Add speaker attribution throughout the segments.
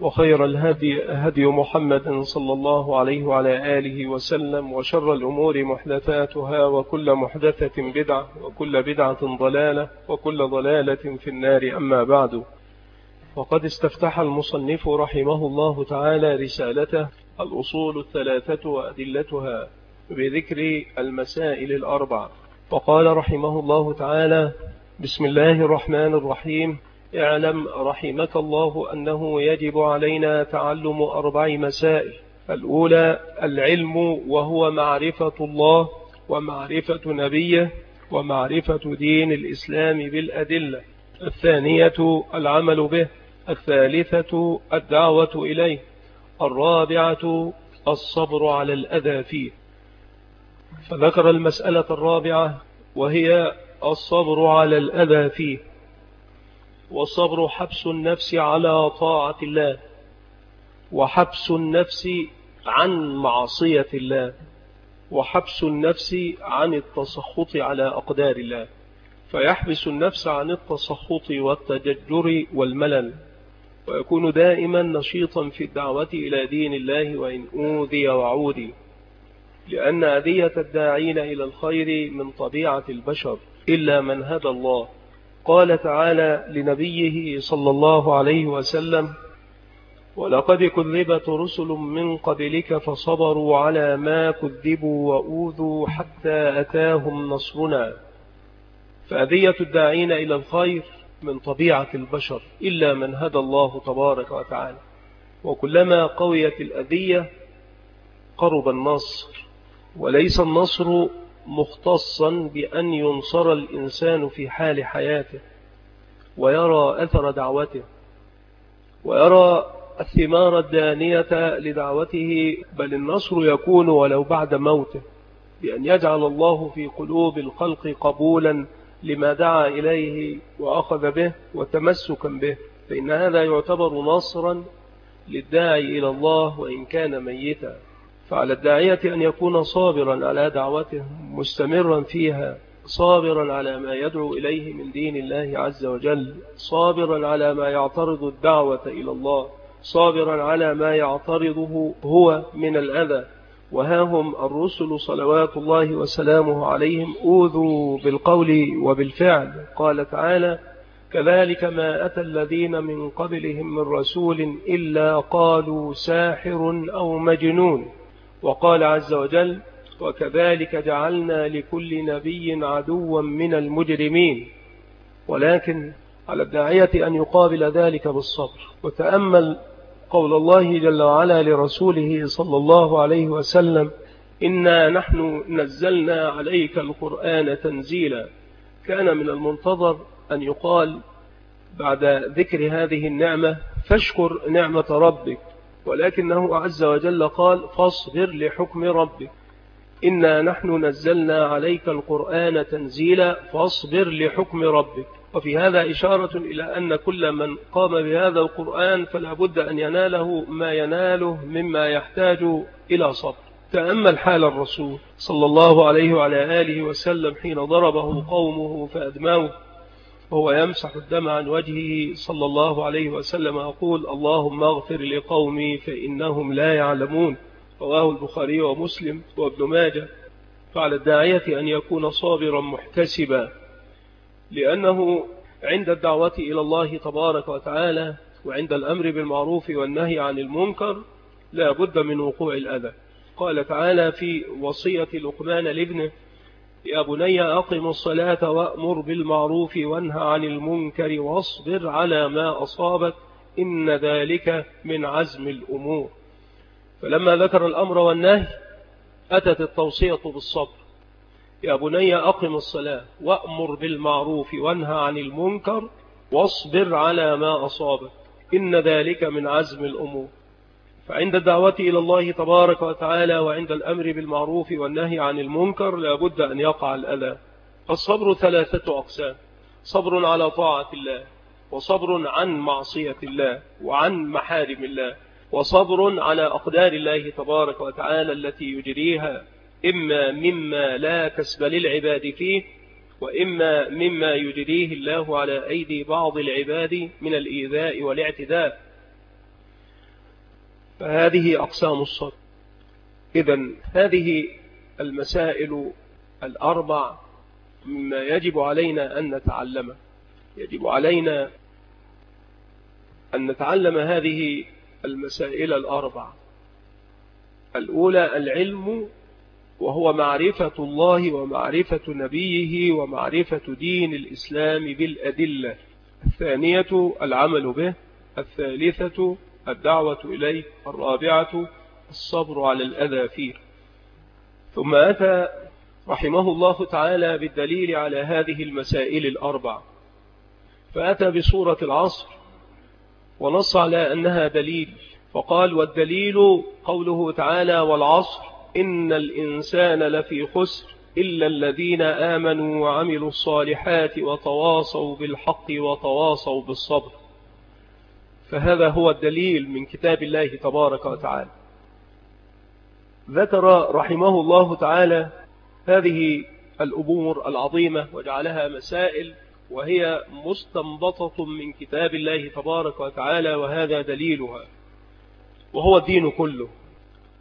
Speaker 1: وخير الهدي هدي محمد صلى الله عليه وعلى آله وسلم وشر الأمور محدثاتها وكل محدثة بدعة وكل بدعة ضلالة وكل ضلالة في النار أما بعد. وقد استفتح المصنف رحمه الله تعالى رسالته الأصول الثلاثة وأدلتها بذكر المسائل الأربع وقال رحمه الله تعالى بسم الله الرحمن الرحيم. اعلم رحمك الله أنه يجب علينا تعلم أربع مسائل. الأولى العلم وهو معرفة الله ومعرفة نبيه ومعرفة دين الإسلام بالأدلة. الثانية العمل به. الثالثة الدعوة إليه. الرابعة الصبر على الأذى فيه. فذكر المسألة الرابعة وهي الصبر على الأذى فيه. والصبر حبس النفس على طاعة الله وحبس النفس عن معصية الله وحبس النفس عن التسخط على أقدار الله. فيحبس النفس عن التسخط والتججر والملل ويكون دائما نشيطا في الدعوة إلى دين الله وإن أوذي وعودي لأن أذية الداعين إلى الخير من طبيعة البشر إلا من هدى الله. قال تعالى لنبيه صلى الله عليه وسلم ولقد كذبت رسل من قبلك فصبروا على ما كذبوا وأوذوا حتى أتاهم نصرنا. فأذية الداعين إلى الخير من طبيعة البشر إلا من هدى الله تبارك وتعالى. وكلما قويت الأذية قرب النصر وليس النصر مختصا بأن ينصر الإنسان في حال حياته ويرى أثر دعوته ويرى الثمار الدانية لدعوته بل النصر يكون ولو بعد موته بأن يجعل الله في قلوب الخلق قبولا لما دعا إليه وأخذ به وتمسكا به. فإن هذا يعتبر نصرا للداعي إلى الله وإن كان ميتا. فعلى الداعية أن يكون صابرا على دعوته مستمرا فيها صابرا على ما يدعو إليه من دين الله عز وجل صابرا على ما يعترض الدعوة إلى الله صابرا على ما يعترضه هو من الأذى. وها هم الرسل صلوات الله وسلامه عليهم أوذوا بالقول وبالفعل. قال تعالى كذلك ما أتى الذين من قبلهم من رسول إلا قالوا ساحر أو مجنون وقال عز وجل وكذلك جعلنا لكل نبي عدوا من المجرمين ولكن على الداعية أن يقابل ذلك بالصبر. وتأمل قول الله جل وعلا لرسوله صلى الله عليه وسلم إنا نحن نزلنا عليك القرآن تنزيلا. كان من المنتظر أن يقال بعد ذكر هذه النعمة فاشكر نعمة ربك ولكنه عز وجل قال فاصبر لحكم ربك. إنا نحن نزلنا عليك القرآن تنزيلا فاصبر لحكم ربك. وفي هذا إشارة إلى أن كل من قام بهذا القرآن فلا بد أن يناله ما يناله مما يحتاج إلى صبر. تأمل حال الرسول صلى الله عليه وعلى آله وسلم حين ضربه قومه فأدموه وهو يمسح الدم عن وجهه صلى الله عليه وسلم أقول اللهم اغفر لقومي فإنهم لا يعلمون. رواه البخاري ومسلم وابن ماجه. فعلى الداعية أن يكون صابرا محتسبا. لأنه عند الدعوة إلى الله تبارك وتعالى وعند الأمر بالمعروف والنهي عن المنكر لا بد من وقوع الأذى. قال تعالى في وصية لقمان لابنه يا بني أقم الصلاة وأمر بالمعروف وانهى عن المنكر واصبر على ما أصابك إن ذلك من عزم الأمور. فلما ذكر الأمر والنهي أتت التوصية بالصبر. يا بني أقم الصلاة وأمر بالمعروف وانهى عن المنكر واصبر على ما أصابك إن ذلك من عزم الأمور. فعند الدعوة إلى الله تبارك وتعالى وعند الأمر بالمعروف والنهي عن المنكر لا بد أن يقع الأذى. الصبر ثلاثة أقسام. صبر على طاعة الله وصبر عن معصية الله وعن محارم الله وصبر على أقدار الله تبارك وتعالى التي يجريها إما مما لا كسب للعباد فيه وإما مما يجريه الله على أيدي بعض العباد من الإيذاء والاعتداء فهذه أقسام الصبر. إذا هذه المسائل الأربع مما يجب علينا أن نتعلمه يجب علينا أن نتعلم هذه المسائل الأربع. الأولى العلم وهو معرفة الله ومعرفة نبيه ومعرفة دين الإسلام بالأدلة. الثانية العمل به. الثالثة الدعوة إليه الرابعة الصبر على الأذى فيه ثم أتى رحمه الله تعالى بالدليل على هذه المسائل الأربع فأتى بصورة العصر ونص على أنها دليل فقال والدليل قوله تعالى والعصر إن الإنسان لفي خسر إلا الذين آمنوا وعملوا الصالحات وتواصوا بالحق وتواصوا بالصبر. فهذا هو الدليل من كتاب الله تبارك وتعالى. ذكر رحمه الله تعالى هذه الأمور العظيمة وجعلها مسائل وهي مستنبطة من كتاب الله تبارك وتعالى وهذا دليلها. وهو الدين كله.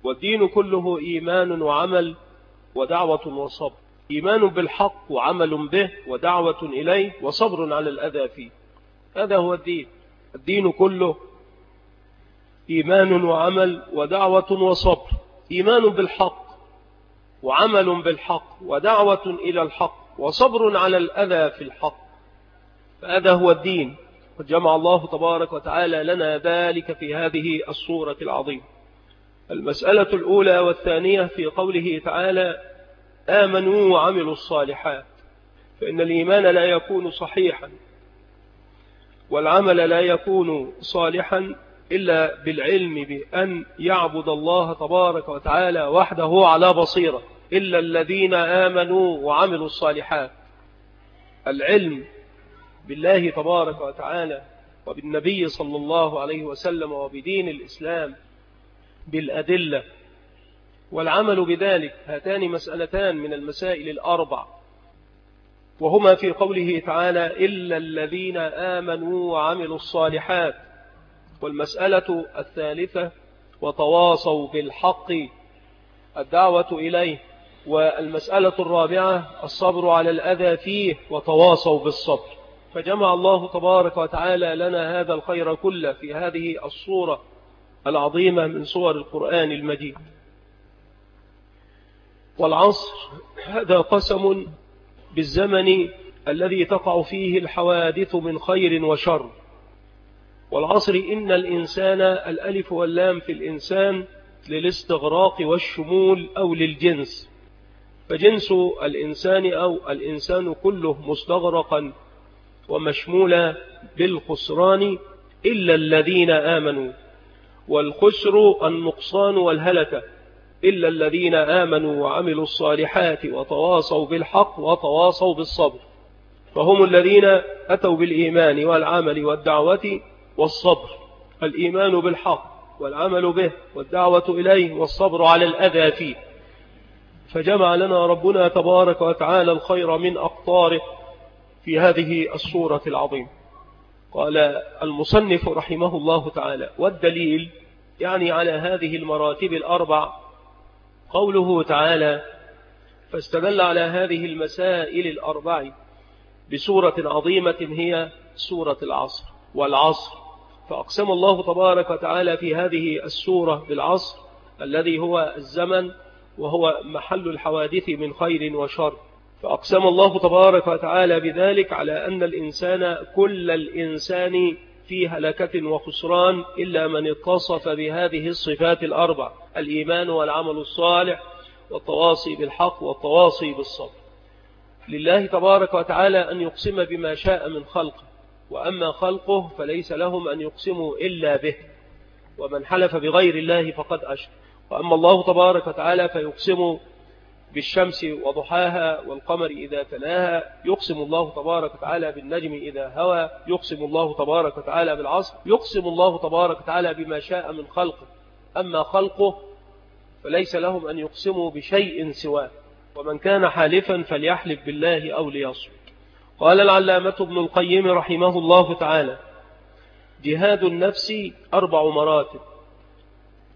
Speaker 1: والدين كله إيمان وعمل ودعوة وصبر. إيمان بالحق وعمل به ودعوة إليه وصبر على الأذى فيه. هذا هو الدين. الدين كله إيمان وعمل ودعوة وصبر. إيمان بالحق وعمل بالحق ودعوة إلى الحق وصبر على الأذى في الحق. فهذا هو الدين. جمع الله تبارك وتعالى لنا ذلك في هذه الصورة العظيمة. المسألة الأولى والثانية في قوله تعالى آمنوا وعملوا الصالحات. فإن الإيمان لا يكون صحيحا. والعمل لا يكون صالحا إلا بالعلم بأن يعبد الله تبارك وتعالى وحده على بصيرة إلا الذين آمنوا وعملوا الصالحات. العلم بالله تبارك وتعالى وبالنبي صلى الله عليه وسلم وبدين الإسلام بالأدلة والعمل بذلك هاتان مسألتان من المسائل الأربع. وهما في قوله تعالى إلا الذين آمنوا وعملوا الصالحات والمسألة الثالثة وتواصوا بالحق الدعوة إليه والمسألة الرابعة الصبر على الأذى فيه وتواصوا بالصبر فجمع الله تبارك وتعالى لنا هذا الخير كله في هذه الصورة العظيمة من صور القرآن المجيد والعصر هذا قسم بالزمن الذي تقع فيه الحوادث من خير وشر. والعصر إن الإنسان الألف واللام في الإنسان للاستغراق والشمول أو للجنس. فجنس الإنسان أو الإنسان كله مستغرقا ومشمولا بالخسران إلا الذين آمنوا. والخسر النقصان والهلكة. إلا الذين آمنوا وعملوا الصالحات وتواصوا بالحق وتواصوا بالصبر. فهم الذين أتوا بالإيمان والعمل والدعوة والصبر. الإيمان بالحق والعمل به والدعوة إليه والصبر على الأذى فيه. فجمع لنا ربنا تبارك وتعالى الخير من أقطاره في هذه الصورة العظيمة. قال المصنف رحمه الله تعالى والدليل يعني على هذه المراتب الأربع قوله تعالى فاستدل على هذه المسائل الأربع بسورة عظيمة هي سورة العصر والعصر. فأقسم الله تبارك وتعالى في هذه السورة بالعصر الذي هو الزمن وهو محل الحوادث من خير وشر. فأقسم الله تبارك وتعالى بذلك على أن الإنسان كل الإنسان في هلكة وخسران إلا من اتصف بهذه الصفات الأربع الإيمان والعمل الصالح والتواصي بالحق والتواصي بالصبر. لله تبارك وتعالى أن يقسم بما شاء من خلقه وأما خلقه فليس لهم أن يقسموا إلا به. ومن حلف بغير الله فقد أشرك. وأما الله تبارك وتعالى فيقسم بالشمس وضحاها والقمر إذا تلاها. يقسم الله تبارك وتعالى بالنجم إذا هوى. يقسم الله تبارك وتعالى بالعصر. يقسم الله تبارك وتعالى بما شاء من خلقه أما خلقه فليس لهم أن يقسموا بشيء سواه. ومن كان حالفا فليحلف بالله أو ليصمت. قال العلامة ابن القيم رحمه الله تعالى جهاد النفس أربع مراتب.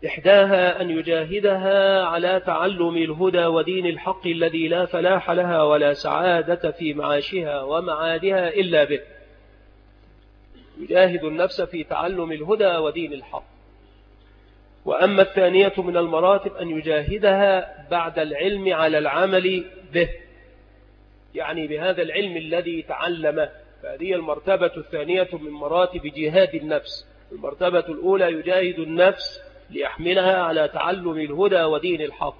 Speaker 1: إحداها أن يجاهدها على تعلم الهدى ودين الحق الذي لا فلاح لها ولا سعادة في معاشها ومعادها إلا به. يجاهد النفس في تعلم الهدى ودين الحق. وأما الثانية من المراتب أن يجاهدها بعد العلم على العمل به. يعني بهذا العلم الذي تعلمه فهذه المرتبة الثانية من مراتب جهاد النفس. المرتبة الأولى يجاهد النفس ليحملها على تعلم الهدى ودين الحق.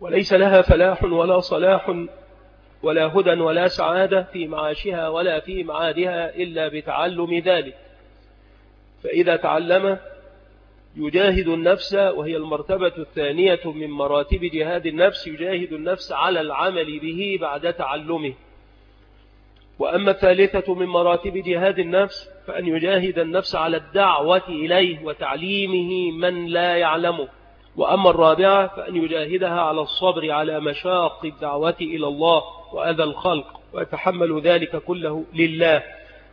Speaker 1: وليس لها فلاح ولا صلاح ولا هدى ولا سعادة في معاشها ولا في معادها إلا بتعلم ذلك. فإذا تعلم يجاهد النفس وهي المرتبة الثانية من مراتب جهاد النفس يجاهد النفس على العمل به بعد تعلمه. وأما الثالثة من مراتب جهاد النفس فأن يجاهد النفس على الدعوة إليه وتعليمه من لا يعلمه. وأما الرابعة فأن يجاهدها على الصبر على مشاق الدعوة إلى الله وأذى الخلق ويتحمل ذلك كله لله.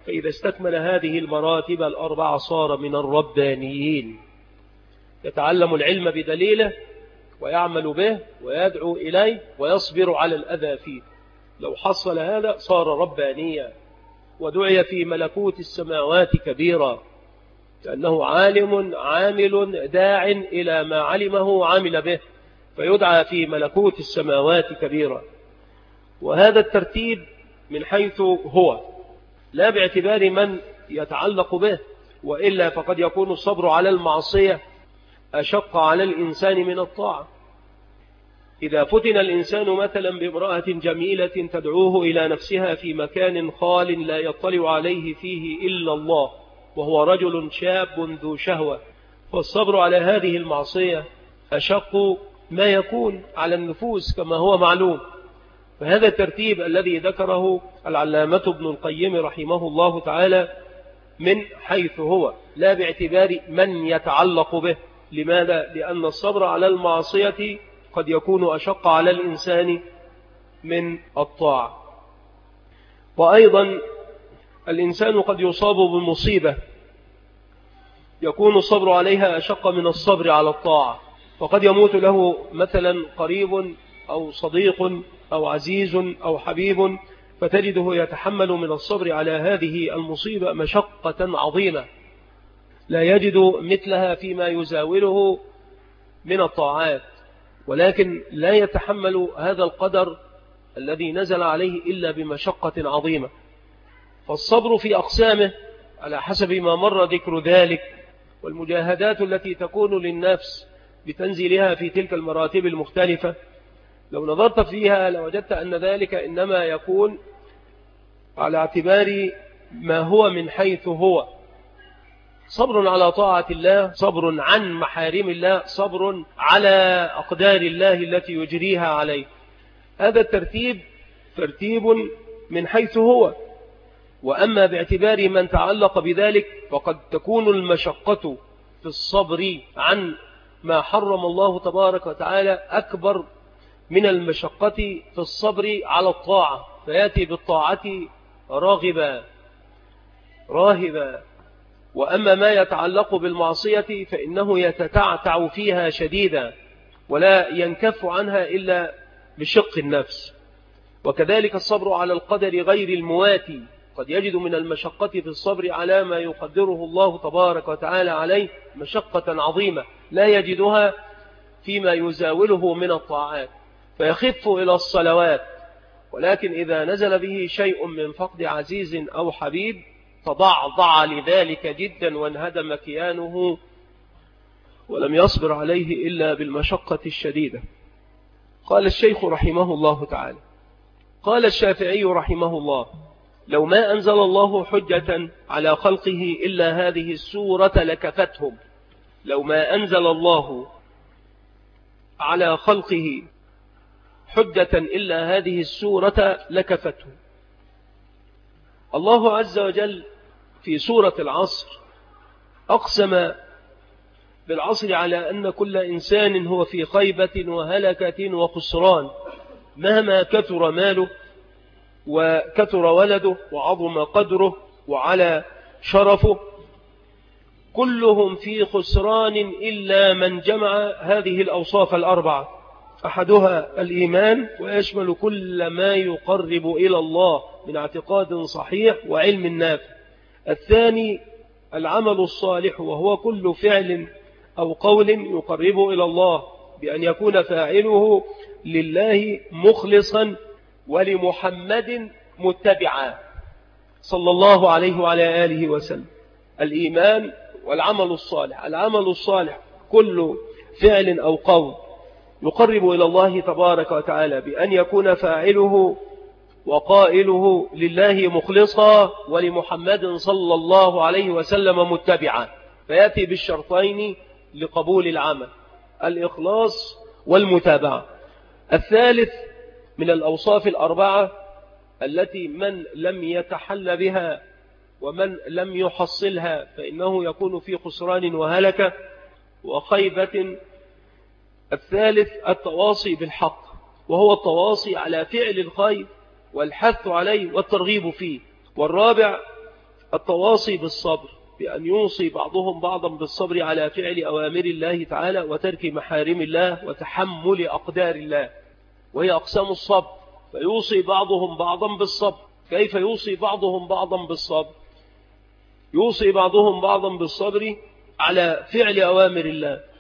Speaker 1: فإذا استكمل هذه المراتب الأربعة صار من الربانيين. يتعلم العلم بدليله ويعمل به ويدعو إليه ويصبر على الأذى فيه. لو حصل هذا صار ربانيا. ودعي في ملكوت السماوات كبيرا لأنه عالم عامل داع إلى ما علمه عمل به فيدعى في ملكوت السماوات كبيرا. وهذا الترتيب من حيث هو لا باعتبار من يتعلق به وإلا فقد يكون الصبر على المعصية أشق على الإنسان من الطاعة. إذا فتن الإنسان مثلا بامرأة جميلة تدعوه إلى نفسها في مكان خال لا يطلع عليه فيه إلا الله وهو رجل شاب ذو شهوة والصبر على هذه المعصية أشق ما يكون على النفوس كما هو معلوم فهذا الترتيب الذي ذكره العلامة ابن القيم رحمه الله تعالى من حيث هو لا باعتبار من يتعلق به لماذا؟ لأن الصبر على المعصية قد يكون أشق على الإنسان من الطاعة. وأيضا الإنسان قد يصاب بمصيبة يكون الصبر عليها أشق من الصبر على الطاعة. وقد يموت له مثلا قريب أو صديق أو عزيز أو حبيب فتجده يتحمل من الصبر على هذه المصيبة مشقة عظيمة. لا يجد مثلها فيما يزاوله من الطاعات. ولكن لا يتحمل هذا القدر الذي نزل عليه إلا بمشقة عظيمة. فالصبر في أقسامه على حسب ما مر ذكر ذلك والمجاهدات التي تكون للنفس بتنزيلها في تلك المراتب المختلفة. لو نظرت فيها لوجدت أن ذلك إنما يكون على اعتبار ما هو من حيث هو. صبر على طاعة الله صبر عن محارم الله صبر على أقدار الله التي يجريها عليه. هذا الترتيب ترتيب من حيث هو. وأما باعتبار من تعلق بذلك فقد تكون المشقة في الصبر عن ما حرم الله تبارك وتعالى أكبر من المشقة في الصبر على الطاعة. فيأتي بالطاعة راغبا. راهبا. وأما ما يتعلق بالمعصية فإنه يتتعتع فيها شديدا ولا ينكف عنها إلا بشق النفس. وكذلك الصبر على القدر غير المواتي قد يجد من المشقة في الصبر على ما يقدره الله تبارك وتعالى عليه مشقة عظيمة لا يجدها فيما يزاوله من الطاعات فيخف إلى الصلوات. ولكن إذا نزل به شيء من فقد عزيز أو حبيب تضعضع لذلك جدا وانهدم كيانه ولم يصبر عليه إلا بالمشقة الشديدة. قال الشيخ رحمه الله تعالى قال الشافعي رحمه الله لو ما أنزل الله حجة على خلقه إلا هذه السورة لكفتهم. لو ما أنزل الله على خلقه حجة إلا هذه السورة لكفتهم. الله عز وجل في سورة العصر أقسم بالعصر على أن كل إنسان هو في خيبة وهلكة وخسران مهما كثر ماله وكثر ولده وعظم قدره وعلى شرفه كلهم في خسران إلا من جمع هذه الأوصاف الأربعة أحدها الإيمان ويشمل كل ما يقرب إلى الله من اعتقاد صحيح وعلم نافع. الثاني العمل الصالح وهو كل فعل أو قول يقرب إلى الله بأن يكون فاعله لله مخلصا ولمحمد متبعا. صلى الله عليه وعلى آله وسلم. الإيمان والعمل الصالح. العمل الصالح كل فعل أو قول. يقرب إلى الله تبارك وتعالى بأن يكون فاعله وقائله لله مخلصا ولمحمد صلى الله عليه وسلم متبعا. فيأتي بالشرطين لقبول العمل الإخلاص والمتابعة. الثالث من الأوصاف الأربعة التي من لم يتحل بها ومن لم يحصلها فإنه يكون في خسران وهلكة وخيبة الثالث التواصي بالحق وهو التواصي على فعل الخير والحث عليه والترغيب فيه. والرابع التواصي بالصبر بأن يوصي بعضهم بعضا بالصبر على فعل أوامر الله تعالى وترك محارم الله وتحمل أقدار الله. وهي أقسام الصبر فيوصي بعضهم بعضا بالصبر. كيف يوصي بعضهم بعضا بالصبر؟ يوصي بعضهم بعضا بالصبر على فعل أوامر الله.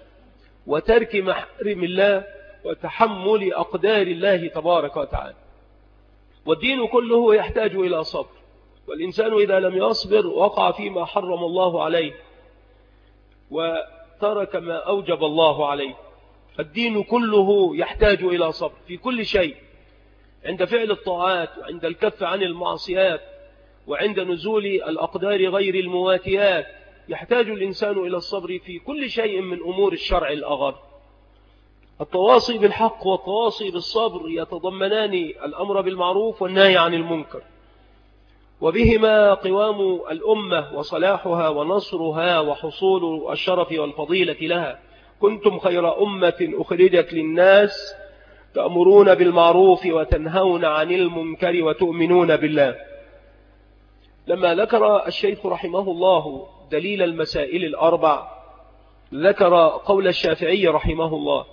Speaker 1: وترك محارم الله وتحمل أقدار الله تبارك وتعالى. والدين كله يحتاج إلى صبر. والإنسان إذا لم يصبر وقع فيما حرم الله عليه وترك ما أوجب الله عليه الدين كله يحتاج إلى صبر في كل شيء عند فعل الطاعات وعند الكف عن المعصيات وعند نزول الأقدار غير المواتيات. يحتاج الإنسان إلى الصبر في كل شيء من أمور الشرع الأغر. التواصي بالحق والتواصي بالصبر يتضمنان الأمر بالمعروف والنهي عن المنكر. وبهما قوام الأمة وصلاحها ونصرها وحصول الشرف والفضيلة لها. كنتم خير أمة أخرجت للناس تأمرون بالمعروف وتنهون عن المنكر وتؤمنون بالله. لما ذكر الشيخ رحمه الله دليل المسائل الأربع. ذكر قول الشافعي رحمه الله.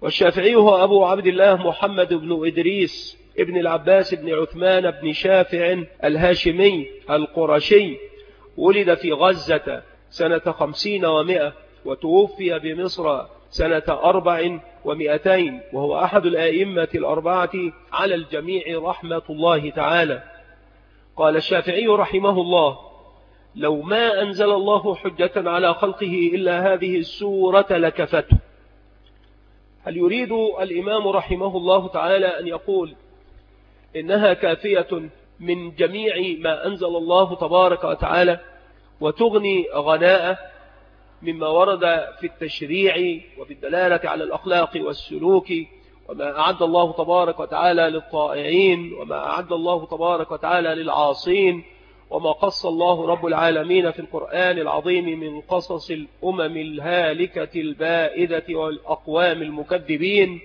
Speaker 1: والشافعي هو أبو عبد الله محمد بن إدريس ابن العباس بن عثمان بن شافع الهاشمي القرشي. ولد في غزة سنة خمسين ومائة وتوفي بمصر سنة أربع ومئتين وهو أحد الآئمة الأربعة على الجميع رحمة الله تعالى. قال الشافعي رحمه الله لو ما أنزل الله حجة على خلقه إلا هذه السورة لكفته. هل يريد الإمام رحمه الله تعالى أن يقول إنها كافية من جميع ما أنزل الله تبارك وتعالى وتغني غناء مما ورد في التشريع وبالدلالة على الأخلاق والسلوك وما أعد الله تبارك وتعالى للطائعين وما أعد الله تبارك وتعالى للعاصين وما قص الله رب العالمين في القرآن العظيم من قصص الأمم الهالكة البائدة والأقوام المكذبين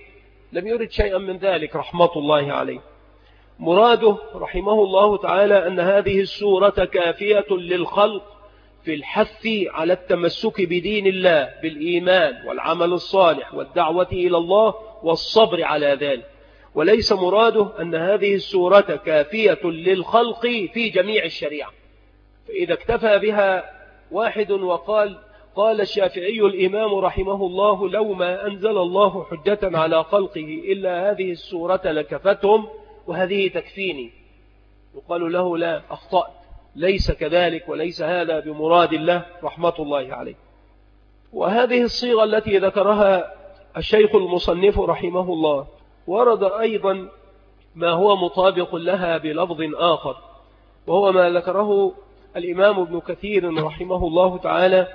Speaker 1: لم يرد شيئا من ذلك رحمة الله عليه. مراده رحمه الله تعالى أن هذه السورة كافية للخلق في الحث على التمسك بدين الله بالإيمان والعمل الصالح والدعوة إلى الله والصبر على ذلك. وليس مراده أن هذه السورة كافية للخلق في جميع الشريعة. فإذا اكتفى بها واحد وقال قال الشافعي الإمام رحمه الله لو ما أنزل الله حجة على خلقه إلا هذه السورة لكفتهم وهذه تكفيني. يقال له لا أخطأت. ليس كذلك وليس هذا بمراد الله رحمة الله عليه. وهذه الصيغة التي ذكرها الشيخ المصنف رحمه الله ورد أيضا ما هو مطابق لها بلفظ آخر وهو ما ذكره الإمام ابن كثير رحمه الله تعالى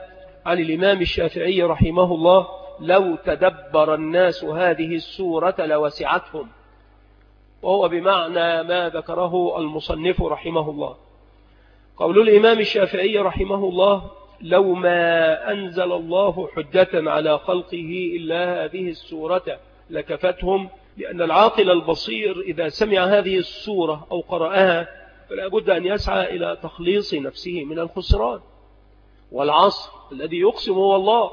Speaker 1: عن الإمام الشافعي رحمه الله لو تدبر الناس هذه السورة لوسعتهم وهو بمعنى ما ذكره المصنف رحمه الله. قول الإمام الشافعي رحمه الله لو ما أنزل الله حجة على خلقه إلا هذه السورة لكفتهم لأن العاقل البصير إذا سمع هذه السورة أو قرأها فلا بد أن يسعى إلى تخليص نفسه من الخسران. والعصر الذي يقسم هو الله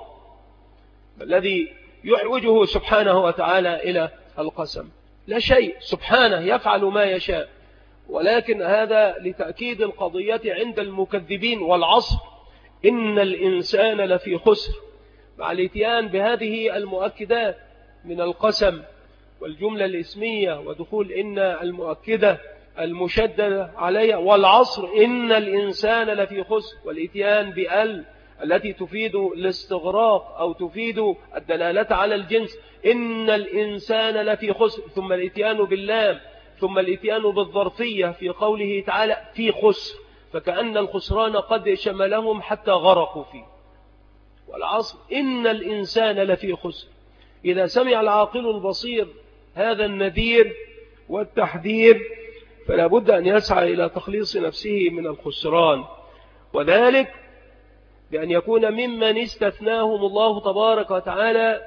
Speaker 1: الذي يحوجه سبحانه وتعالى إلى القسم. لا شيء سبحانه يفعل ما يشاء. ولكن هذا لتأكيد القضية عند المكذبين والعصر. إن الإنسان لفي خسر. مع الإتيان بهذه المؤكدات من القسم والجملة الإسمية ودخول إن المؤكدة المشددة عليها والعصر إن الإنسان لفي خسر والإتيان بأل التي تفيد الاستغراق أو تفيد الدلالة على الجنس. إن الإنسان لفي خسر ثم الإتيان باللام ثم الإتيان بالظرفية في قوله تعالى في خسر فكأن الخسران قد شملهم حتى غرقوا فيه. والعصر إن الإنسان لفي خسر. إذا سمع العاقل البصير هذا النذير والتحذير فلا بد أن يسعى إلى تخليص نفسه من الخسران. وذلك بأن يكون ممن استثناهم الله تبارك وتعالى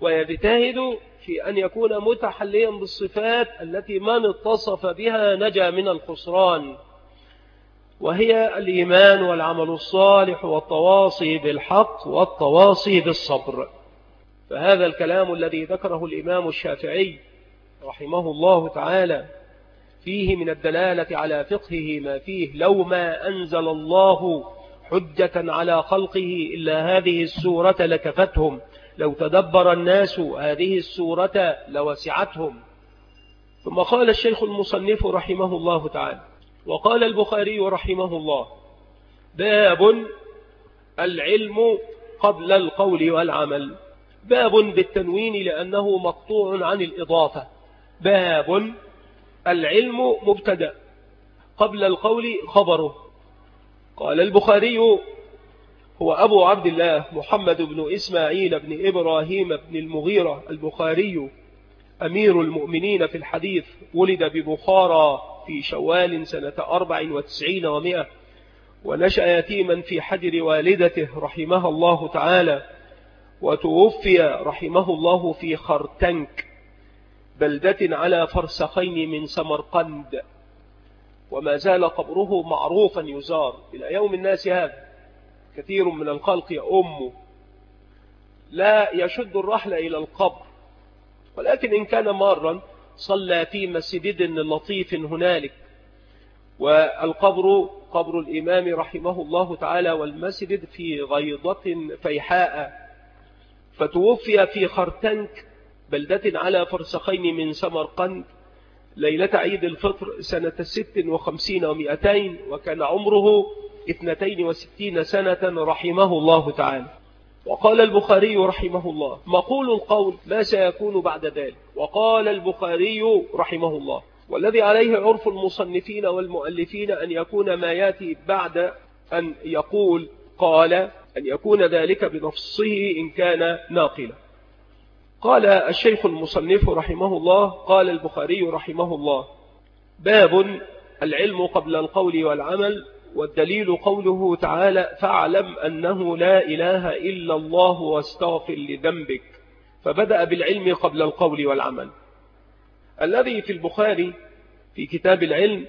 Speaker 1: ويجتهد في أن يكون متحليا بالصفات التي من اتصف بها نجا من الخسران وهي الإيمان والعمل الصالح والتواصي بالحق والتواصي بالصبر. فهذا الكلام الذي ذكره الإمام الشافعي رحمه الله تعالى فيه من الدلالة على فقهه ما فيه لو ما أنزل الله حجة على خلقه إلا هذه السورة لكفتهم لو تدبر الناس هذه السورة لوسعتهم. ثم قال الشيخ المصنف رحمه الله تعالى وقال البخاري رحمه الله باب العلم قبل القول والعمل. باب بالتنوين لأنه مقطوع عن الإضافة. باب العلم مبتدأ. قبل القول خبره. قال البخاري هو أبو عبد الله محمد بن إسماعيل بن إبراهيم بن المغيرة البخاري أمير المؤمنين في الحديث ولد ببخارى في شوال سنة أربع وتسعين ومئة ونشأ يتيما في حجر والدته رحمها الله تعالى. وتوفي رحمه الله في خرتنك بلدة على فرسخين من سمرقند. وما زال قبره معروفا يزار. إلى يوم الناس هذا كثير من الخلق يأم لا يشد الرحل إلى القبر. ولكن إن كان مارا صلى في مسجد لطيف هنالك. والقبر قبر الإمام رحمه الله تعالى والمسجد في غيضة فيحاء. فتوفي في خرتنك بلدة على فرسخين من سمرقند ليلة عيد الفطر سنة ست وخمسين ومئتين وكان عمره اثنتين وستين سنة رحمه الله تعالى. وقال البخاري رحمه الله مقول القول ما سيكون بعد ذلك. وقال البخاري رحمه الله والذي عليه عرف المصنفين والمؤلفين أن يكون ما يأتي بعد أن يقول قال أن يكون ذلك بنفسه إن كان ناقلا. قال الشيخ المصنف رحمه الله قال البخاري رحمه الله باب العلم قبل القول والعمل والدليل قوله تعالى فاعلم أنه لا إله إلا الله واستغفر لذنبك. فبدأ بالعلم قبل القول والعمل. الذي في البخاري في كتاب العلم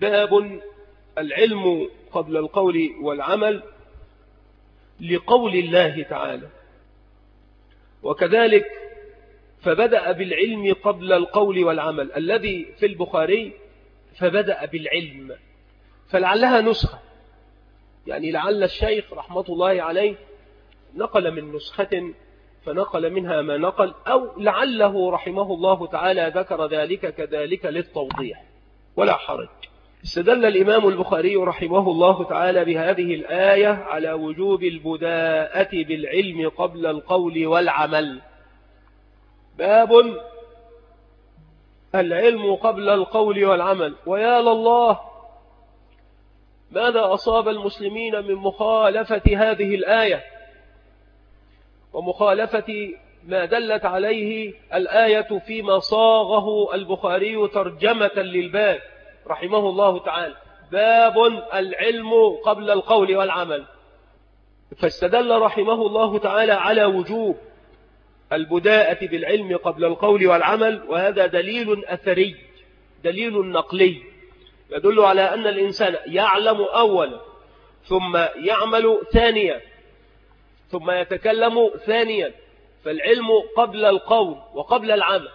Speaker 1: باب العلم قبل القول والعمل لقول الله تعالى. وكذلك فبدأ بالعلم قبل القول والعمل. الذي في البخاري فبدأ بالعلم. فلعلها نسخة. يعني لعل الشيخ رحمة الله عليه نقل من نسخة فنقل منها ما نقل أو لعله رحمه الله تعالى ذكر ذلك كذلك للتوضيح. ولا حرج. استدل الإمام البخاري رحمه الله تعالى بهذه الآية على وجوب البداءة بالعلم قبل القول والعمل. باب العلم قبل القول والعمل. ويا لله ماذا أصاب المسلمين من مخالفة هذه الآية؟ ومخالفة ما دلت عليه الآية فيما صاغه البخاري ترجمة للباب. رحمه الله تعالى. باب العلم قبل القول والعمل. فاستدل رحمه الله تعالى على وجوب البداءة بالعلم قبل القول والعمل وهذا دليل أثري دليل نقلي. يدل على أن الإنسان يعلم أولا ثم يعمل ثانيا ثم يتكلم ثانيا. فالعلم قبل القول وقبل العمل.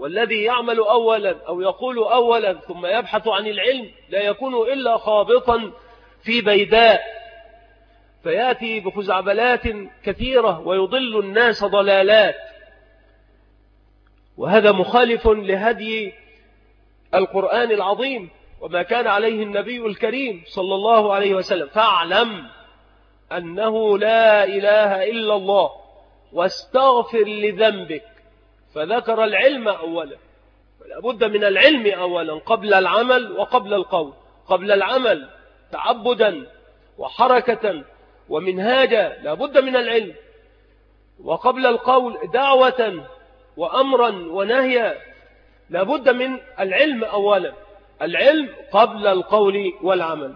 Speaker 1: والذي يعمل أولا أو يقول أولا ثم يبحث عن العلم لا يكون إلا خابطا في بيداء فيأتي بخزعبلات كثيرة ويضل الناس ضلالات. وهذا مخالف لهدي القرآن العظيم وما كان عليه النبي الكريم صلى الله عليه وسلم. فاعلم أنه لا إله إلا الله واستغفر لذنبك. فذكر العلم أولا. فلا بد من العلم أولا قبل العمل وقبل القول. قبل العمل تعبدا وحركة ومنهاجا لا بد من العلم. وقبل القول دعوة وأمرا ونهيا لا بد من العلم أولا. العلم قبل القول والعمل.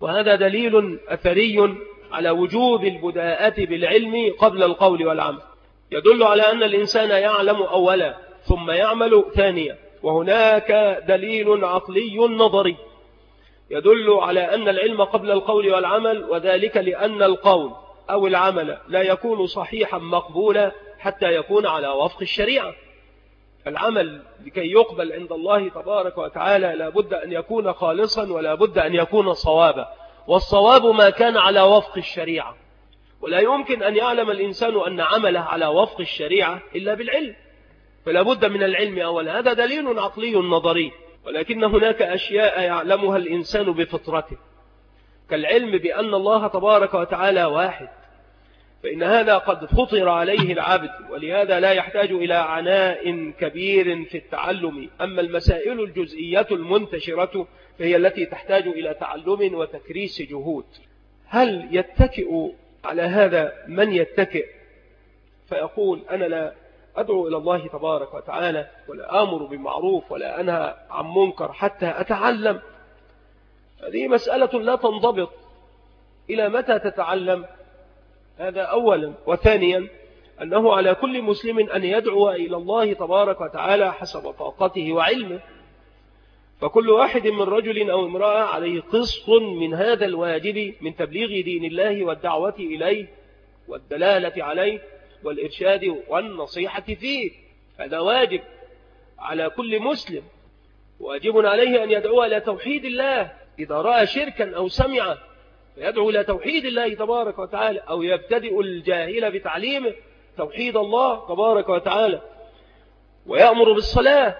Speaker 1: وهذا دليل أثري على وجوب البداءة بالعلم قبل القول والعمل. يدل على أن الإنسان يعلم أولا ثم يعمل ثانيا. وهناك دليل عقلي نظري. يدل على أن العلم قبل القول والعمل وذلك لأن القول أو العمل لا يكون صحيحا مقبولا حتى يكون على وفق الشريعة. العمل لكي يقبل عند الله تبارك وتعالى لا بد أن يكون خالصا ولا بد أن يكون صوابا. والصواب ما كان على وفق الشريعة. ولا يمكن أن يعلم الإنسان أن عمله على وفق الشريعة إلا بالعلم. فلا بد من العلم أولا. هذا دليل عقلي نظري. ولكن هناك أشياء يعلمها الإنسان بفطرته. كالعلم بأن الله تبارك وتعالى واحد. فإن هذا قد فطر عليه العبد. ولهذا لا يحتاج إلى عناء كبير في التعلم. أما المسائل الجزئية المنتشرة فهي التي تحتاج إلى تعلم وتكريس جهود. هل يتكئ على هذا من يتكئ. فيقول أنا لا أدعو إلى الله تبارك وتعالى ولا آمر بمعروف ولا أنهى عن منكر حتى أتعلم. هذه مسألة لا تنضبط. إلى متى تتعلم؟ هذا أولا. وثانيا أنه على كل مسلم أن يدعو إلى الله تبارك وتعالى حسب طاقته وعلمه. فكل واحد من رجل أو امرأة عليه قسط من هذا الواجب من تبليغ دين الله والدعوة إليه والدلالة عليه والإرشاد والنصيحة فيه. هذا واجب على كل مسلم. واجب عليه أن يدعو إلى توحيد الله. إذا رأى شركا أو سمع فيدعو إلى توحيد الله تبارك وتعالى أو يبتدئ الجاهل بتعليمه توحيد الله تبارك وتعالى ويأمر بالصلاة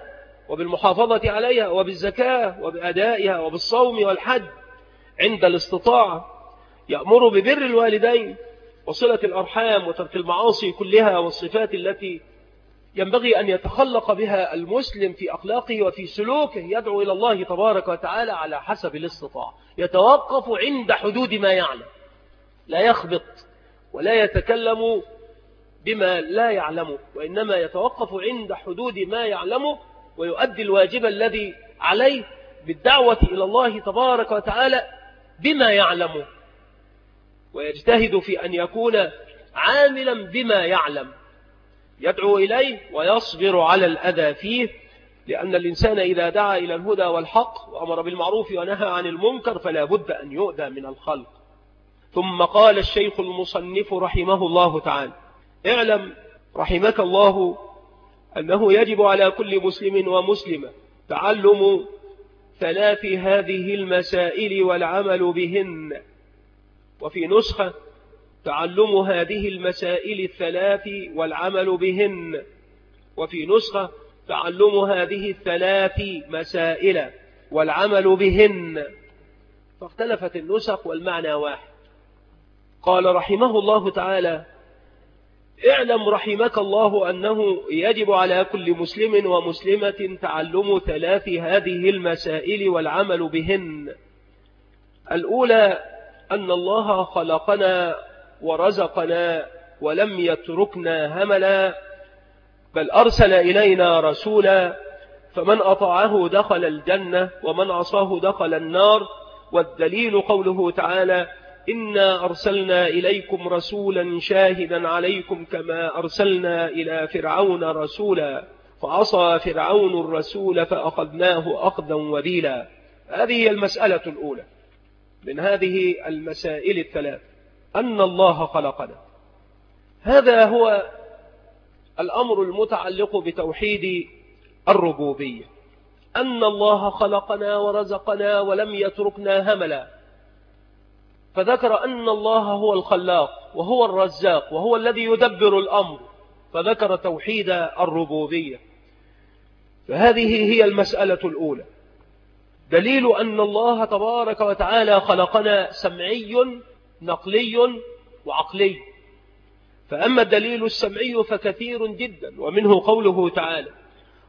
Speaker 1: وبالمحافظة عليها وبالزكاة وبأدائها وبالصوم والحج عند الاستطاعة يأمر ببر الوالدين وصلة الأرحام وترك المعاصي كلها والصفات التي ينبغي أن يتخلق بها المسلم في أخلاقه وفي سلوكه يدعو إلى الله تبارك وتعالى على حسب الاستطاعة. يتوقف عند حدود ما يعلم. لا يخبط ولا يتكلم بما لا يعلمه وإنما يتوقف عند حدود ما يعلمه ويؤدي الواجب الذي عليه بالدعوة إلى الله تبارك وتعالى بما يعلمه ويجتهد في أن يكون عاملا بما يعلم. يدعو إليه ويصبر على الأذى فيه لأن الإنسان إذا دعا إلى الهدى والحق وأمر بالمعروف ونهى عن المنكر فلا بد أن يؤذى من الخلق. ثم قال الشيخ المصنف رحمه الله تعالى اعلم رحمك الله أنه يجب على كل مسلم ومسلمة تعلم ثلاث هذه المسائل والعمل بهن. وفي نسخة تعلم هذه المسائل الثلاث والعمل بهن. وفي نسخة تعلم هذه الثلاث مسائل والعمل بهن. فاختلفت النسخ والمعنى واحد. قال رحمه الله تعالى اعلم رحمك الله أنه يجب على كل مسلم ومسلمة تعلم ثلاث هذه المسائل والعمل بهن. الأولى أن الله خلقنا ورزقنا ولم يتركنا هملا بل أرسل إلينا رسولا فمن أطاعه دخل الجنة ومن عصاه دخل النار والدليل قوله تعالى إنا أرسلنا إليكم رسولا شاهدا عليكم كما أرسلنا إلى فرعون رسولا فعصى فرعون الرسول فأخذناه أخذا وبيلا هذه هي المسألة الأولى من هذه المسائل الثلاث. أن الله خلقنا. هذا هو الأمر المتعلق بتوحيد الربوبية. أن الله خلقنا ورزقنا ولم يتركنا هملا. فذكر أن الله هو الخلاق وهو الرزاق وهو الذي يدبر الأمر فذكر توحيد الربوبية. فهذه هي المسألة الأولى. دليل أن الله تبارك وتعالى خلقنا سمعي نقلي وعقلي. فأما الدليل السمعي فكثير جدا ومنه قوله تعالى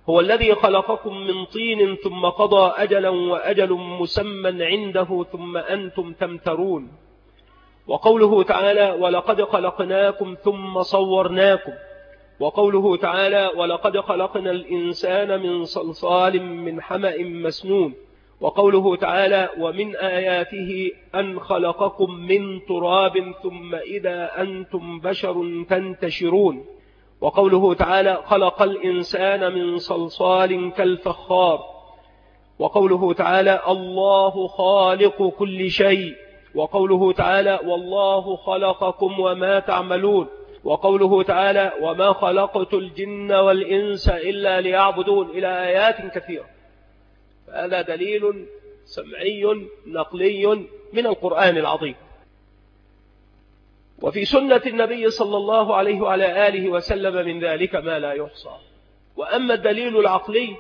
Speaker 1: هو الذي خلقكم من طين ثم قضى أجلا وأجل مسمى عنده ثم أنتم تمترون. وقوله تعالى ولقد خلقناكم ثم صورناكم. وقوله تعالى ولقد خلقنا الإنسان من صلصال من حمأ مسنون. وقوله تعالى ومن آياته أن خلقكم من تراب ثم إذا أنتم بشر تنتشرون. وقوله تعالى خلق الإنسان من صلصال كالفخار. وقوله تعالى الله خالق كل شيء. وقوله تعالى والله خلقكم وما تعملون. وقوله تعالى وما خلقت الجن والإنس إلا ليعبدون. إلى آيات كثيرة. هذا دليل سمعي نقلي من القرآن العظيم. وفي سنة النبي صلى الله عليه وعلى آله وسلم من ذلك ما لا يحصى. وأما الدليل العقلي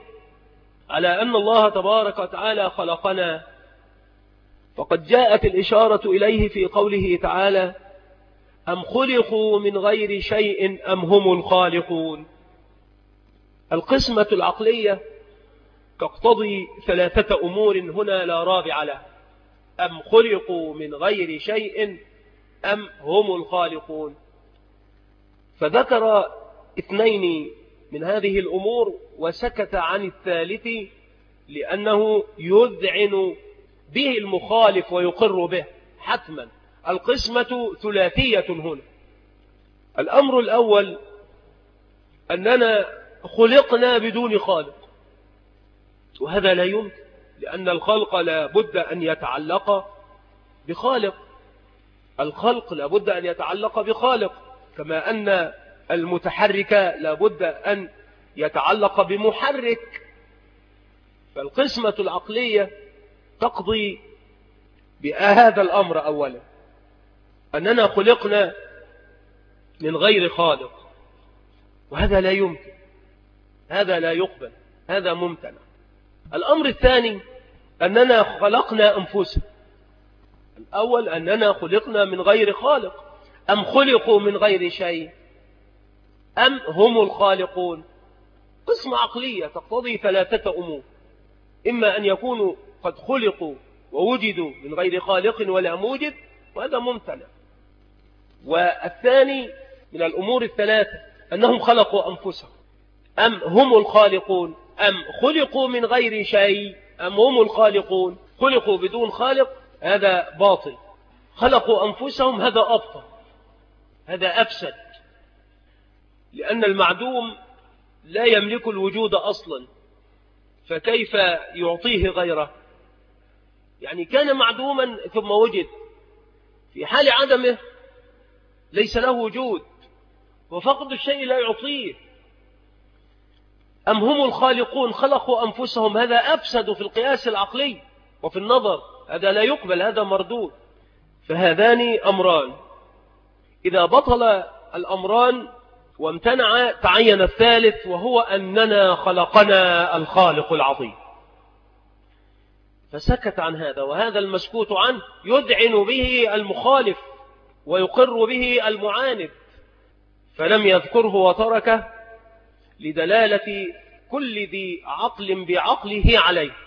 Speaker 1: على أن الله تبارك وتعالى خلقنا فقد جاءت الإشارة إليه في قوله تعالى أم خلقوا من غير شيء أم هم الخالقون. القسمة العقلية تقتضي ثلاثة أمور هنا لا رابع له أم خلقوا من غير شيء أم هم الخالقون؟ فذكر اثنين من هذه الأمور وسكت عن الثالث لأنه يذعن به المخالف ويقر به حتما. القسمة ثلاثية هنا. الأمر الأول أننا خلقنا بدون خالق وهذا لا يمكن لأن الخلق لا بد أن يتعلق بخالق. الخلق لا بد أن يتعلق بخالق كما أن المتحرك لا بد أن يتعلق بمحرك. فالقسمة العقلية تقضي بهذا الأمر أولا أننا خلقنا من غير خالق وهذا لا يمكن هذا لا يقبل هذا ممتنع. الأمر الثاني أننا خلقنا أنفسنا. الأول أننا خلقنا من غير خالق. أم خلقوا من غير شيء؟ أم هم الخالقون؟ قسمة عقلية تقتضي ثلاثة أمور. إما أن يكونوا قد خلقوا ووجدوا من غير خالق ولا موجد وهذا ممتنع. والثاني من الأمور الثلاثة أنهم خلقوا أنفسهم. أم هم الخالقون؟ أم خلقوا من غير شيء؟ أم هم الخالقون؟ خلقوا بدون خالق؟ هذا باطل. خلقوا أنفسهم هذا أبطل. هذا أفسد. لأن المعدوم لا يملك الوجود أصلا. فكيف يعطيه غيره؟ يعني كان معدوما ثم وجد. في حال عدمه ليس له وجود. وفقد الشيء لا يعطيه. أم هم الخالقون؟ خلقوا أنفسهم. هذا أفسد في القياس العقلي وفي النظر. هذا لا يقبل هذا مردود. فهذان أمران. إذا بطل الأمران وامتنع تعين الثالث وهو أننا خلقنا الخالق العظيم. فسكت عن هذا وهذا المسكوت عنه يدعن به المخالف ويقر به المعاند. فلم يذكره وتركه لدلالة كل ذي عقل بعقله عليه.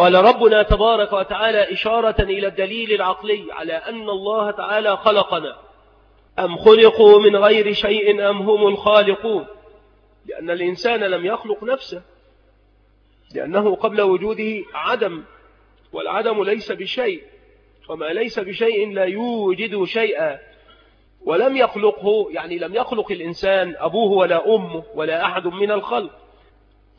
Speaker 1: قال ربنا تبارك وتعالى إشارة إلى الدليل العقلي على أن الله تعالى خلقنا. أم خلقوا من غير شيء أم هم الخالقون؟ لأن الإنسان لم يخلق نفسه. لأنه قبل وجوده عدم والعدم ليس بشيء. وما ليس بشيء لا يوجد شيئا. ولم يخلقه يعني لم يخلق الإنسان أبوه ولا أمه ولا أحد من الخلق.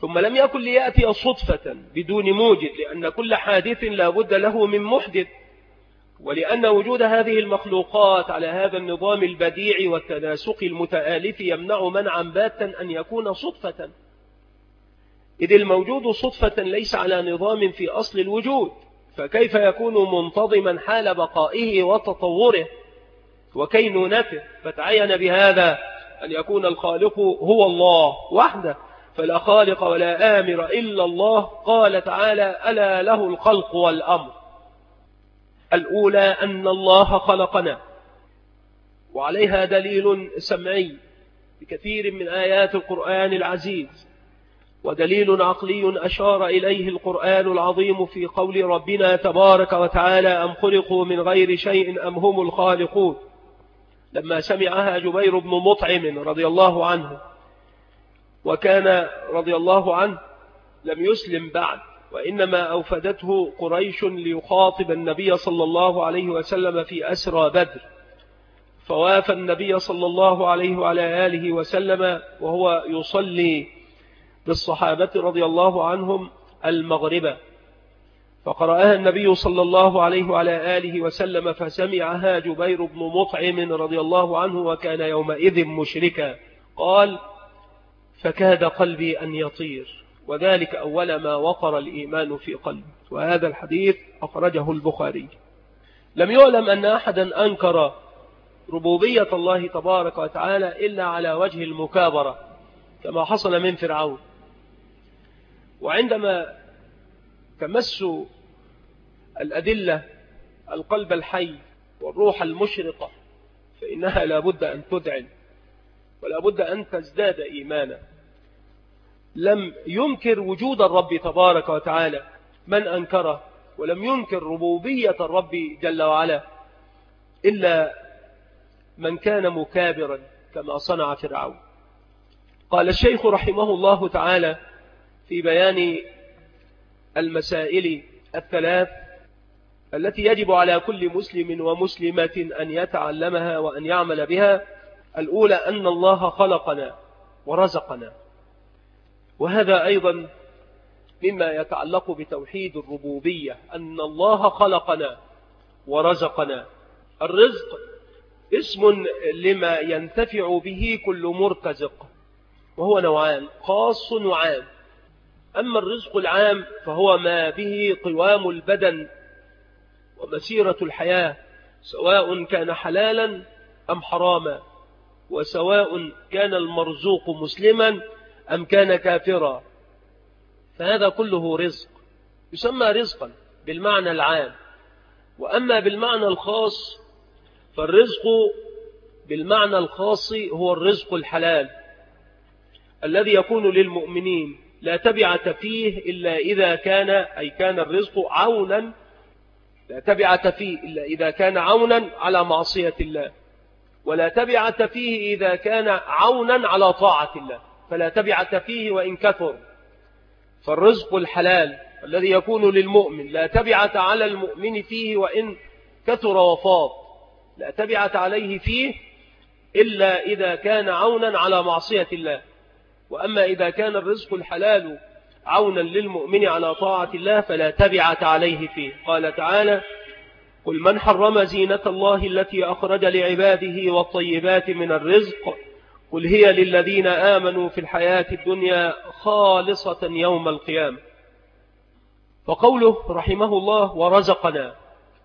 Speaker 1: ثم لم يكن ليأتي صدفة بدون موجد لأن كل حادث لا بد له من محدث. ولأن وجود هذه المخلوقات على هذا النظام البديع والتناسق المتآلف يمنع منعا باتا أن يكون صدفة. إذ الموجود صدفة ليس على نظام في أصل الوجود فكيف يكون منتظما حال بقائه وتطوره وكينونته؟ فتعين بهذا أن يكون الخالق هو الله وحده. فلا خالق ولا آمر إلا الله. قال تعالى ألا له الخلق والأمر. الأولى أن الله خلقنا. وعليها دليل سمعي بكثير من آيات القرآن العزيز. ودليل عقلي أشار إليه القرآن العظيم في قول ربنا تبارك وتعالى أم خلقوا من غير شيء أم هم الخالقون. لما سمعها جبير بن مطعم رضي الله عنه وكان رضي الله عنه لم يسلم بعد وإنما أوفدته قريش ليخاطب النبي صلى الله عليه وسلم في أسرى بدر. فوافى النبي صلى الله عليه وعلى آله وسلم وهو يصلي بالصحابة رضي الله عنهم المغربة فقرأها النبي صلى الله عليه وعلى آله وسلم فسمعها جبير بن مطعم رضي الله عنه وكان يومئذ مشركا. قال فكاد قلبي أن يطير. وذلك أول ما وقر الإيمان في قلبي. وهذا الحديث أخرجه البخاري. لم يعلم أن أحدا أنكر ربوبية الله تبارك وتعالى إلا على وجه المكابرة كما حصل من فرعون. وعندما تمس الأدلة القلب الحي والروح المشرقة فإنها لا بد أن تدعن ولا بد أن تزداد إيمانا. لم ينكر وجود الرب تبارك وتعالى من أنكره ولم ينكر ربوبية الرب جل وعلا إلا من كان مكابرا كما صنع فرعون. قال الشيخ رحمه الله تعالى في بيان المسائل الثلاث التي يجب على كل مسلم ومسلمة أن يتعلمها وأن يعمل بها. الأولى أن الله خلقنا ورزقنا. وهذا أيضا مما يتعلق بتوحيد الربوبية أن الله خلقنا ورزقنا. الرزق اسم لما ينتفع به كل مرتزق وهو نوعان خاص وعام. أما الرزق العام فهو ما به قوام البدن ومسيرة الحياة سواء كان حلالا أم حراما وسواء كان المرزوق مسلما أم كان كافرا؟ فهذا كله رزق. يسمى رزقا بالمعنى العام. وأما بالمعنى الخاص فالرزق بالمعنى الخاص هو الرزق الحلال الذي يكون للمؤمنين. لا تبعة فيه إلا إذا كان أي كان الرزق عونا. لا تبعة فيه إلا إذا كان عونا على معصية الله. ولا تبعة فيه إذا كان عونا على طاعة الله. فلا تبعة فيه وإن كثر. فالرزق الحلال الذي يكون للمؤمن لا تبعة على المؤمن فيه وإن كثر وفاض. لا تبعة عليه فيه إلا إذا كان عونا على معصية الله. وأما إذا كان الرزق الحلال عونا للمؤمن على طاعة الله فلا تبعة عليه فيه. قال تعالى قل من حرم زينة الله التي أخرج لعباده والطيبات من الرزق قل هي للذين آمنوا في الحياة الدنيا خالصة يوم القيامة. فقوله رحمه الله ورزقنا.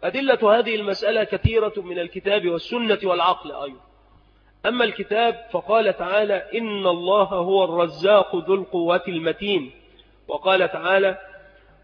Speaker 1: أدلة هذه المسألة كثيرة من الكتاب والسنة والعقل أيضا. أما الكتاب فقال تعالى إن الله هو الرزاق ذو القوة المتين. وقال تعالى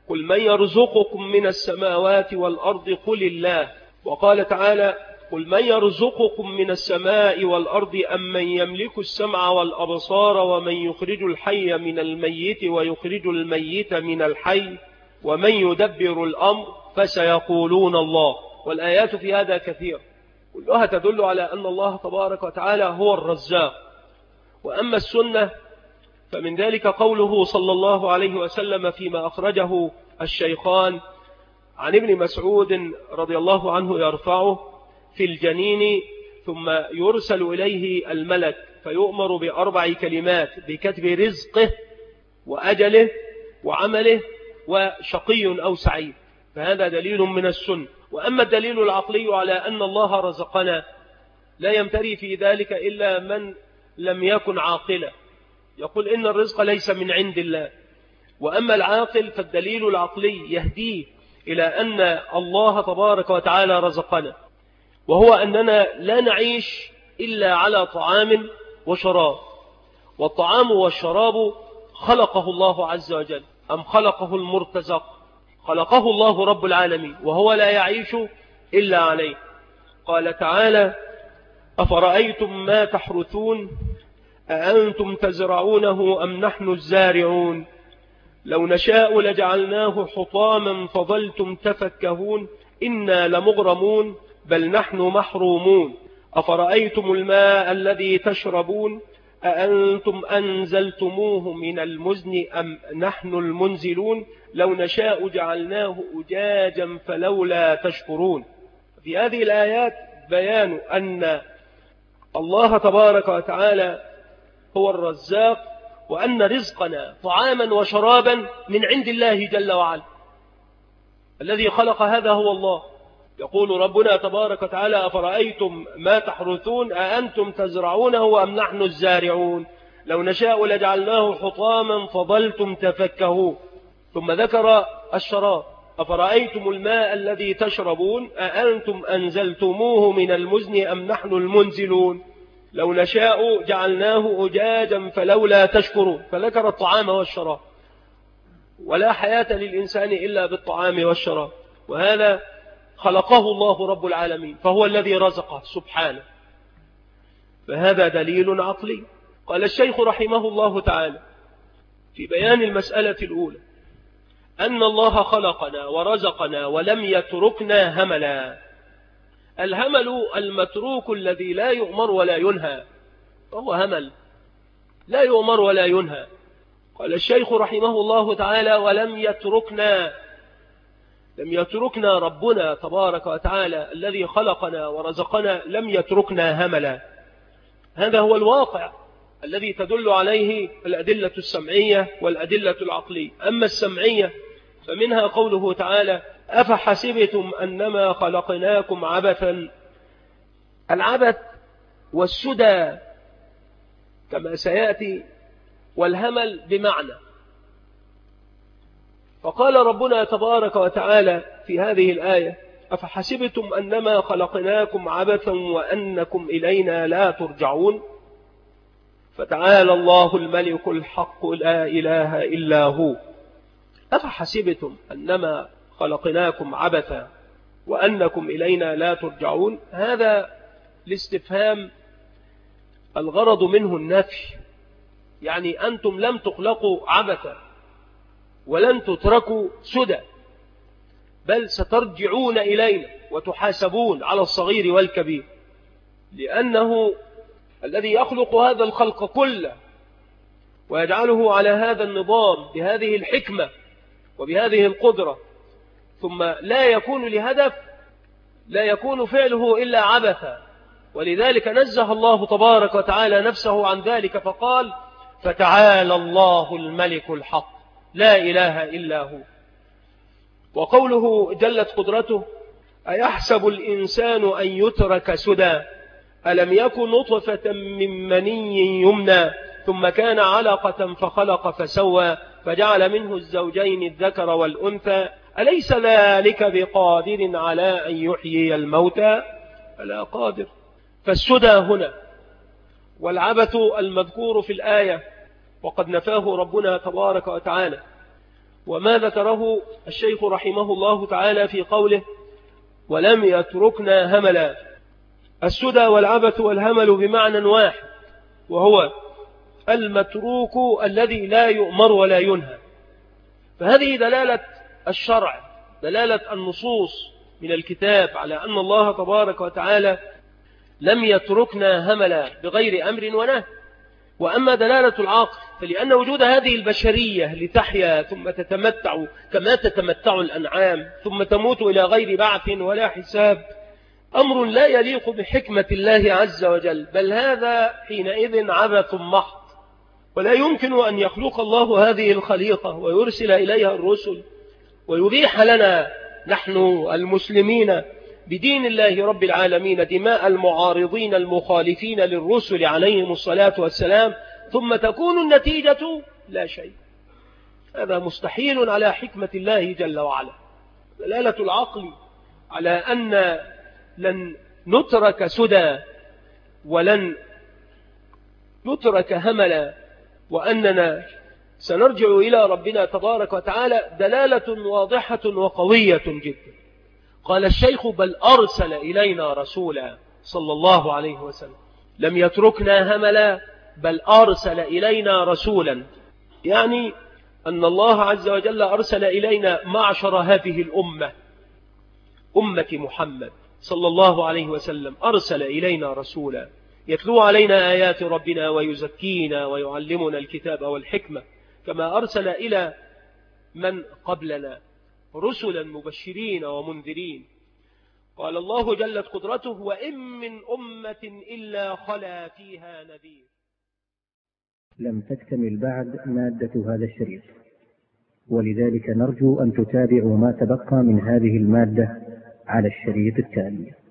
Speaker 1: قل من يرزقكم من السماوات والأرض قل الله. وقال تعالى قل من يرزقكم من السماء والأرض أم من يملك السمع والأبصار ومن يخرج الحي من الميت ويخرج الميت من الحي ومن يدبر الأمر فسيقولون الله والآيات في هذا كثير كلها تدل على أن الله تبارك وتعالى هو الرزاق وأما السنة فمن ذلك قوله صلى الله عليه وسلم فيما أخرجه الشيخان عن ابن مسعود رضي الله عنه يرفعه في الجنين ثم يرسل إليه الملك فيؤمر بأربع كلمات بكتب رزقه وأجله وعمله وشقي أو سعيد. فهذا دليل من السن. وأما الدليل العقلي على أن الله رزقنا لا يمتري في ذلك إلا من لم يكن عاقلا. يقول إن الرزق ليس من عند الله. وأما العاقل فالدليل العقلي يهديه إلى أن الله تبارك وتعالى رزقنا. وهو أننا لا نعيش إلا على طعام وشراب. والطعام والشراب خلقه الله عز وجل أم خلقه المرتزق؟ خلقه الله رب العالمين وهو لا يعيش إلا عليه. قال تعالى أفرأيتم ما تحرثون؟ أأنتم تزرعونه أم نحن الزارعون؟ لو نشاء لجعلناه حطاما فظلتم تفكهون إنا لمغرمون. بل نحن محرومون. أفرأيتم الماء الذي تشربون؟ أأنتم أنزلتموه من المزن أم نحن المنزلون؟ لو نشاء جعلناه أجاجا فلولا تشكرون. في هذه الآيات بيان أن الله تبارك وتعالى هو الرزاق وأن رزقنا طعاما وشرابا من عند الله جل وعلا. الذي خلق هذا هو الله. يقول ربنا تبارك وتعالى أفرأيتم ما تحرثون أأنتم تزرعونه أم نحن الزارعون لو نشاء لجعلناه حطاما فظلتم تفكهون ثم ذكر الشراب أفرأيتم الماء الذي تشربون أأنتم أنزلتموه من المزن أم نحن المنزلون لو نشاء جعلناه أجاجا فلولا تشكرون فذكر الطعام والشراب ولا حياة للإنسان إلا بالطعام والشراب وهذا خلقه الله رب العالمين فهو الذي رزقه سبحانه. فهذا دليل عقلي. قال الشيخ رحمه الله تعالى في بيان المسألة الأولى أن الله خلقنا ورزقنا ولم يتركنا هملا. الهمل المتروك الذي لا يؤمر ولا ينهى فهو همل. لا يؤمر ولا ينهى. قال الشيخ رحمه الله تعالى ولم يتركنا لم يتركنا ربنا تبارك وتعالى الذي خلقنا ورزقنا لم يتركنا هملا. هذا هو الواقع الذي تدل عليه الأدلة السمعية والأدلة العقلية. أما السمعية فمنها قوله تعالى أفحسبتم أنما خلقناكم عبثا؟ العبث والسدى كما سيأتي والهمل بمعنى. فقال ربنا تبارك وتعالى في هذه الآية أفحسبتم أنما خلقناكم عبثا وأنكم إلينا لا ترجعون؟ فتعالى الله الملك الحق لا إله إلا هو. أفحسبتم أنما خلقناكم عبثا وأنكم إلينا لا ترجعون؟ هذا الاستفهام الغرض منه النفي. يعني أنتم لم تخلقوا عبثا. ولن تتركوا سدى بل سترجعون إلينا وتحاسبون على الصغير والكبير. لأنه الذي يخلق هذا الخلق كله ويجعله على هذا النظام بهذه الحكمة وبهذه القدرة ثم لا يكون لهدف لا يكون فعله إلا عبثا. ولذلك نزه الله تبارك وتعالى نفسه عن ذلك فقال فتعالى الله الملك الحق. لا إله إلا هو. وقوله جلت قدرته أيحسب الإنسان أن يترك سدى؟ ألم يكن نطفة من مني يمنى ثم كان علقة فخلق فسوى فجعل منه الزوجين الذكر والأنثى؟ أليس ذلك بقادر على أن يحيي الموتى؟ فلا قادر. فالسدى هنا والعبث المذكور في الآية وقد نفاه ربنا تبارك وتعالى. وما ذكره الشيخ رحمه الله تعالى في قوله ولم يتركنا هملا السدى والعبث والهمل بمعنى واحد وهو المتروك الذي لا يؤمر ولا ينهى. فهذه دلالة الشرع دلالة النصوص من الكتاب على أن الله تبارك وتعالى لم يتركنا هملا بغير أمر ونهي. وأما دلالة العقل فلأن وجود هذه البشرية لتحيا ثم تتمتع كما تتمتع الأنعام ثم تموت إلى غير بعث ولا حساب أمر لا يليق بحكمة الله عز وجل بل هذا حينئذ عبث محض. ولا يمكن أن يخلق الله هذه الخليقة ويرسل إليها الرسل ويبيح لنا نحن المسلمين بدين الله رب العالمين دماء المعارضين المخالفين للرسل عليهم الصلاة والسلام ثم تكون النتيجة لا شيء. هذا مستحيل على حكمة الله جل وعلا. دلالة العقل على أن لن نترك سدى ولن نترك هملا وأننا سنرجع إلى ربنا تبارك وتعالى دلالة واضحة وقوية جدا. قال الشيخ بل أرسل إلينا رسولا صلى الله عليه وسلم. لم يتركنا هملا بل أرسل إلينا رسولا. يعني أن الله عز وجل أرسل إلينا معشر هذه الأمة. أمة محمد صلى الله عليه وسلم أرسل إلينا رسولا. يتلو علينا آيات ربنا ويزكينا ويعلمنا الكتاب والحكمة كما أرسل إلى من قبلنا. رسلا مبشرين ومنذرين. قال الله جلت قدرته وإن من أمة إلا خلا فيها نذير.
Speaker 2: لم تكتمل بعد مادة هذا الشريط. ولذلك نرجو أن تتابعوا ما تبقى من هذه المادة على الشريط التالي.